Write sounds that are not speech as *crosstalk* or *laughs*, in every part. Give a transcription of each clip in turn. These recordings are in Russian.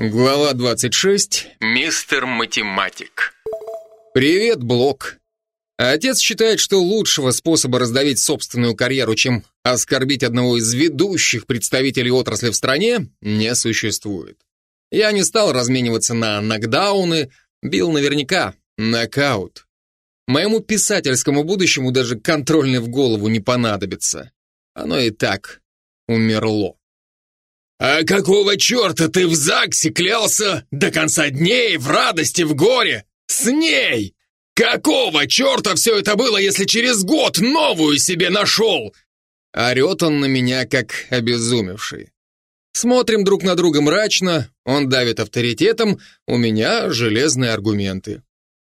Глава 26. Мистер Математик. Привет, Блок. Отец считает, что лучшего способа раздавить собственную карьеру, чем оскорбить одного из ведущих представителей отрасли в стране, не существует. Я не стал размениваться на нокдауны, бил наверняка нокаут. Моему писательскому будущему даже контрольный в голову не понадобится. Оно и так умерло. «А какого черта ты в ЗАГСе клялся до конца дней, в радости, в горе? С ней! Какого черта все это было, если через год новую себе нашел?» Орет он на меня, как обезумевший. Смотрим друг на друга мрачно, он давит авторитетом, у меня железные аргументы.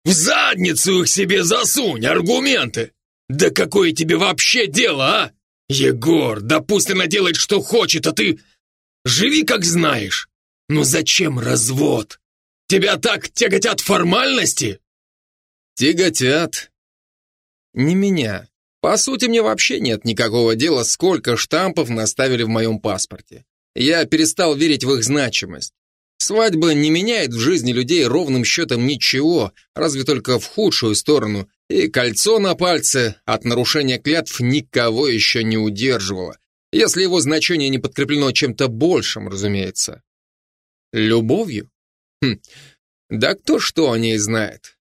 «В задницу их себе засунь, аргументы! Да какое тебе вообще дело, а? Егор, да пусть она делает, что хочет, а ты Живи как знаешь. Но зачем развод? Тебя так тяготят формальности? Тяготят. Не меня. По сути, мне вообще нет никакого дела, сколько штампов наставили в моем паспорте. Я перестал верить в их значимость. Свадьба не меняет в жизни людей ровным счетом ничего, разве только в худшую сторону, и кольцо на пальце от нарушения клятв никого еще не удерживало если его значение не подкреплено чем-то большим, разумеется. Любовью? Хм, да кто что о ней знает?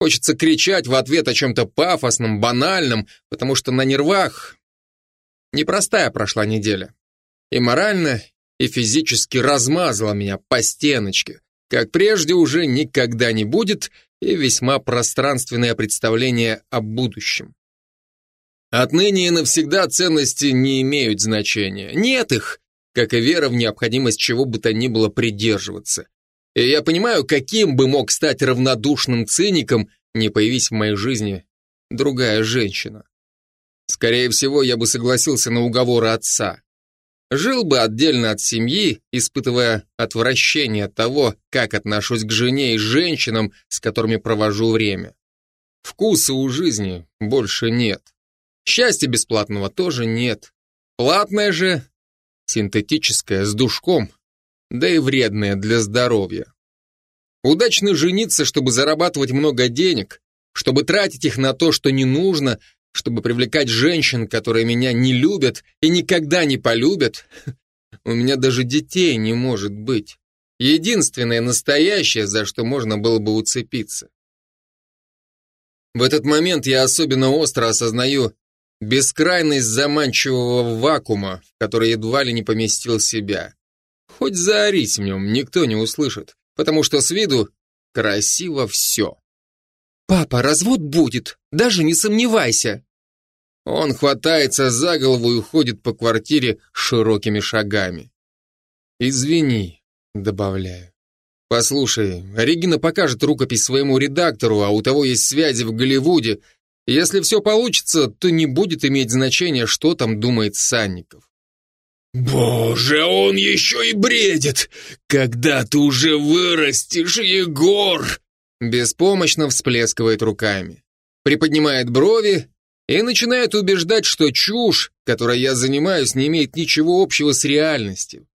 Хочется кричать в ответ о чем-то пафосном, банальном, потому что на нервах непростая прошла неделя. И морально, и физически размазала меня по стеночке, как прежде уже никогда не будет, и весьма пространственное представление о будущем. Отныне и навсегда ценности не имеют значения. Нет их, как и вера в необходимость чего бы то ни было придерживаться. И я понимаю, каким бы мог стать равнодушным циником, не появись в моей жизни другая женщина. Скорее всего, я бы согласился на уговоры отца. Жил бы отдельно от семьи, испытывая отвращение от того, как отношусь к жене и женщинам, с которыми провожу время. Вкуса у жизни больше нет. Счастья бесплатного тоже нет. Платное же синтетическое, с душком, да и вредное для здоровья. Удачно жениться, чтобы зарабатывать много денег, чтобы тратить их на то, что не нужно, чтобы привлекать женщин, которые меня не любят и никогда не полюбят. *laughs* У меня даже детей не может быть. Единственное настоящее, за что можно было бы уцепиться. В этот момент я особенно остро осознаю Бескрайность заманчивого вакуума, в который едва ли не поместил себя. Хоть заорить в нем никто не услышит, потому что с виду красиво все. «Папа, развод будет, даже не сомневайся!» Он хватается за голову и уходит по квартире широкими шагами. «Извини», — добавляю. «Послушай, Регина покажет рукопись своему редактору, а у того есть связи в Голливуде, если все получится, то не будет иметь значения, что там думает Санников. «Боже, он еще и бредит! Когда ты уже вырастешь, Егор!» Беспомощно всплескивает руками. Приподнимает брови и начинает убеждать, что чушь, которой я занимаюсь, не имеет ничего общего с реальностью.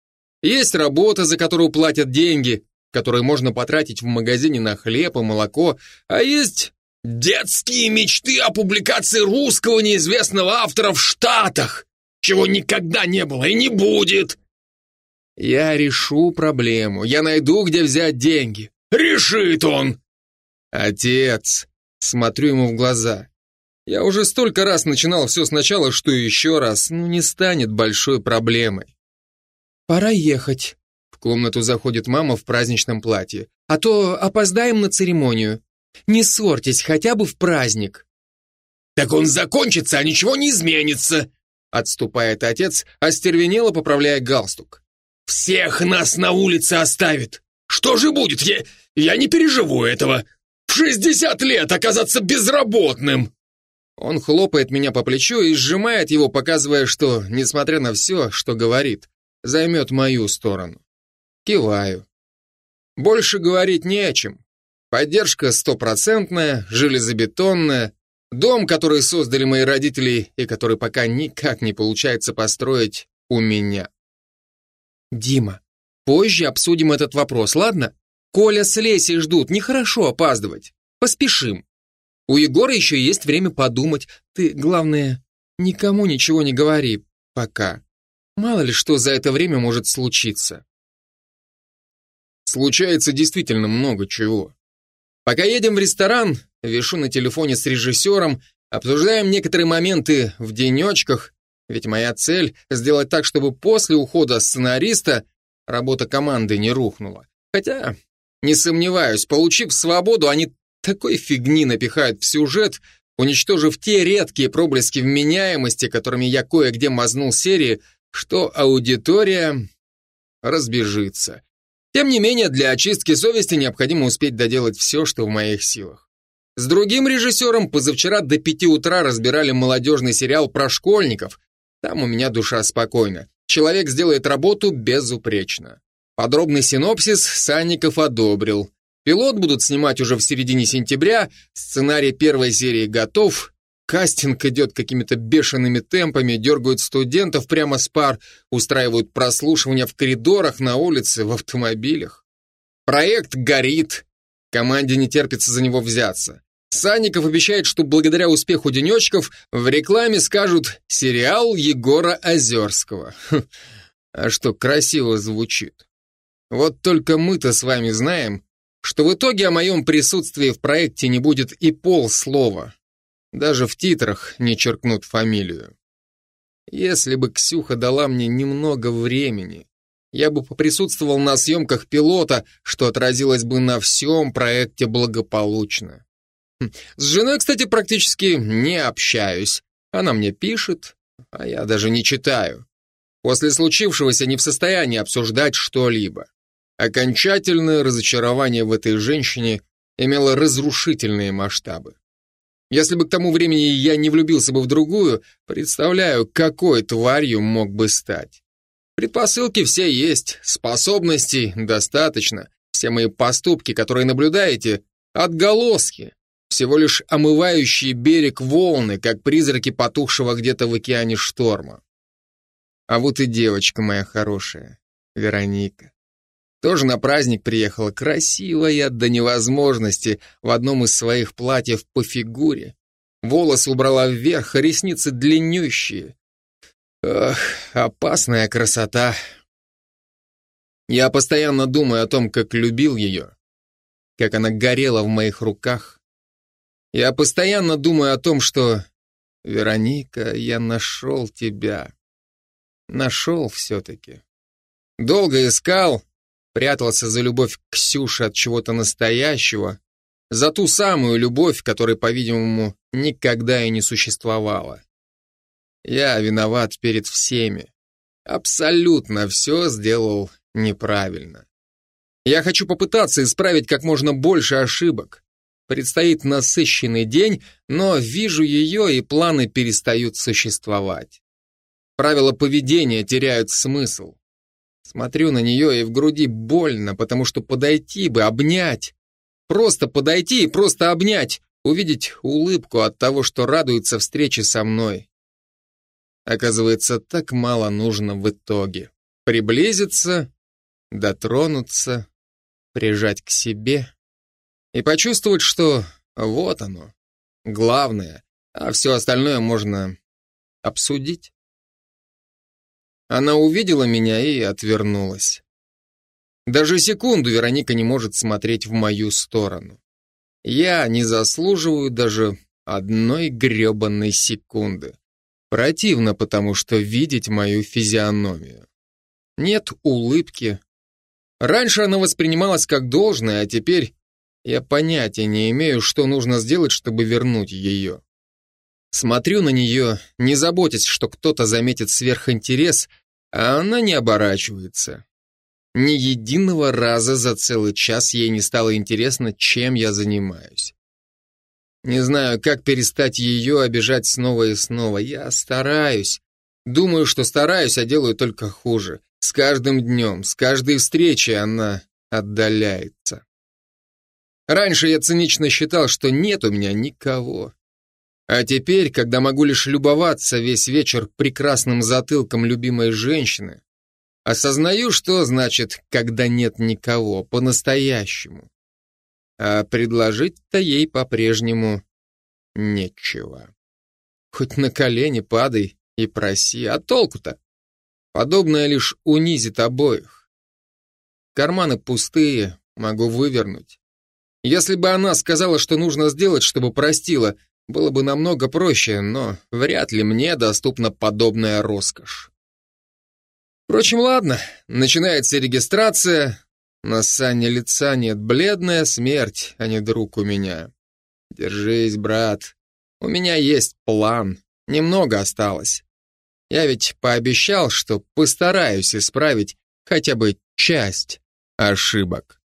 Есть работа, за которую платят деньги, которые можно потратить в магазине на хлеб и молоко, а есть Детские мечты о публикации русского неизвестного автора в Штатах, чего никогда не было и не будет. Я решу проблему, я найду, где взять деньги. Решит он. Отец, смотрю ему в глаза. Я уже столько раз начинал все сначала, что еще раз, ну, не станет большой проблемой. Пора ехать. В комнату заходит мама в праздничном платье. А то опоздаем на церемонию. Не ссорьтесь хотя бы в праздник. Так он закончится, а ничего не изменится, отступает отец, остервенело поправляя галстук. Всех нас на улице оставит. Что же будет? Я, я не переживу этого. В шестьдесят лет оказаться безработным. Он хлопает меня по плечу и сжимает его, показывая, что, несмотря на все, что говорит, займет мою сторону. Киваю. Больше говорить не о чем. Поддержка стопроцентная, железобетонная. Дом, который создали мои родители и который пока никак не получается построить у меня. Дима, Позже обсудим этот вопрос, ладно? Коля с Лесей ждут, нехорошо опаздывать. Поспешим. У Егора еще есть время подумать. Ты, главное, никому ничего не говори пока. Мало ли что за это время может случиться. Случается действительно много чего. Пока едем в ресторан, вешу на телефоне с режиссером, обсуждаем некоторые моменты в денечках, ведь моя цель — сделать так, чтобы после ухода сценариста работа команды не рухнула. Хотя, не сомневаюсь, получив свободу, они такой фигни напихают в сюжет, уничтожив те редкие проблески вменяемости, которыми я кое-где мазнул серии, что аудитория разбежится. Тем не менее, для очистки совести необходимо успеть доделать все, что в моих силах. С другим режиссером позавчера до пяти утра разбирали молодежный сериал про школьников. Там у меня душа спокойна. Человек сделает работу безупречно. Подробный синопсис Санников одобрил. Пилот будут снимать уже в середине сентября, сценарий первой серии готов, кастинг идет какими-то бешеными темпами, дергают студентов прямо с пар, устраивают прослушивания в коридорах, на улице, в автомобилях. Проект горит, команде не терпится за него взяться. Санников обещает, что благодаря успеху денечков в рекламе скажут «сериал Егора Озерского». Хм, а что красиво звучит. Вот только мы-то с вами знаем, что в итоге о моем присутствии в проекте не будет и полслова. Даже в титрах не черкнут фамилию. Если бы Ксюха дала мне немного времени, я бы поприсутствовал на съемках пилота, что отразилось бы на всем проекте благополучно. Хм, с женой, кстати, практически не общаюсь. Она мне пишет, а я даже не читаю. После случившегося не в состоянии обсуждать что-либо. Окончательное разочарование в этой женщине имело разрушительные масштабы. Если бы к тому времени я не влюбился бы в другую, представляю, какой тварью мог бы стать. Предпосылки все есть, способностей достаточно. Все мои поступки, которые наблюдаете, отголоски, всего лишь омывающие берег волны, как призраки потухшего где-то в океане шторма. А вот и девочка моя хорошая, Вероника. Тоже на праздник приехала, красивая до невозможности, в одном из своих платьев по фигуре. Волосы убрала вверх, ресницы длиннющие. Ох, опасная красота. Я постоянно думаю о том, как любил ее, как она горела в моих руках. Я постоянно думаю о том, что «Вероника, я нашел тебя». Нашел все-таки. Долго искал, прятался за любовь Ксюши от чего-то настоящего, за ту самую любовь, которой, по-видимому, никогда и не существовало. Я виноват перед всеми. Абсолютно все сделал неправильно. Я хочу попытаться исправить как можно больше ошибок. Предстоит насыщенный день, но вижу ее, и планы перестают существовать. Правила поведения теряют смысл. Смотрю на нее, и в груди больно, потому что подойти бы, обнять. Просто подойти и просто обнять, увидеть улыбку от того, что радуется встрече со мной. Оказывается, так мало нужно в итоге. Приблизиться, дотронуться, прижать к себе и почувствовать, что вот оно, главное, а все остальное можно обсудить. Она увидела меня и отвернулась. Даже секунду Вероника не может смотреть в мою сторону. Я не заслуживаю даже одной гребанной секунды. Противно, потому что видеть мою физиономию. Нет улыбки. Раньше она воспринималась как должное, а теперь я понятия не имею, что нужно сделать, чтобы вернуть ее. Смотрю на нее, не заботясь, что кто-то заметит сверхинтерес, а она не оборачивается. Ни единого раза за целый час ей не стало интересно, чем я занимаюсь. Не знаю, как перестать ее обижать снова и снова. Я стараюсь. Думаю, что стараюсь, а делаю только хуже. С каждым днем, с каждой встречей она отдаляется. Раньше я цинично считал, что нет у меня никого. А теперь, когда могу лишь любоваться весь вечер прекрасным затылком любимой женщины, Осознаю, что значит, когда нет никого, по-настоящему. А предложить-то ей по-прежнему нечего. Хоть на колени падай и проси, а толку-то? Подобное лишь унизит обоих. Карманы пустые, могу вывернуть. Если бы она сказала, что нужно сделать, чтобы простила, было бы намного проще, но вряд ли мне доступна подобная роскошь. Впрочем, ладно, начинается регистрация. На Сане лица нет, бледная смерть, а не друг у меня. Держись, брат. У меня есть план. Немного осталось. Я ведь пообещал, что постараюсь исправить хотя бы часть ошибок.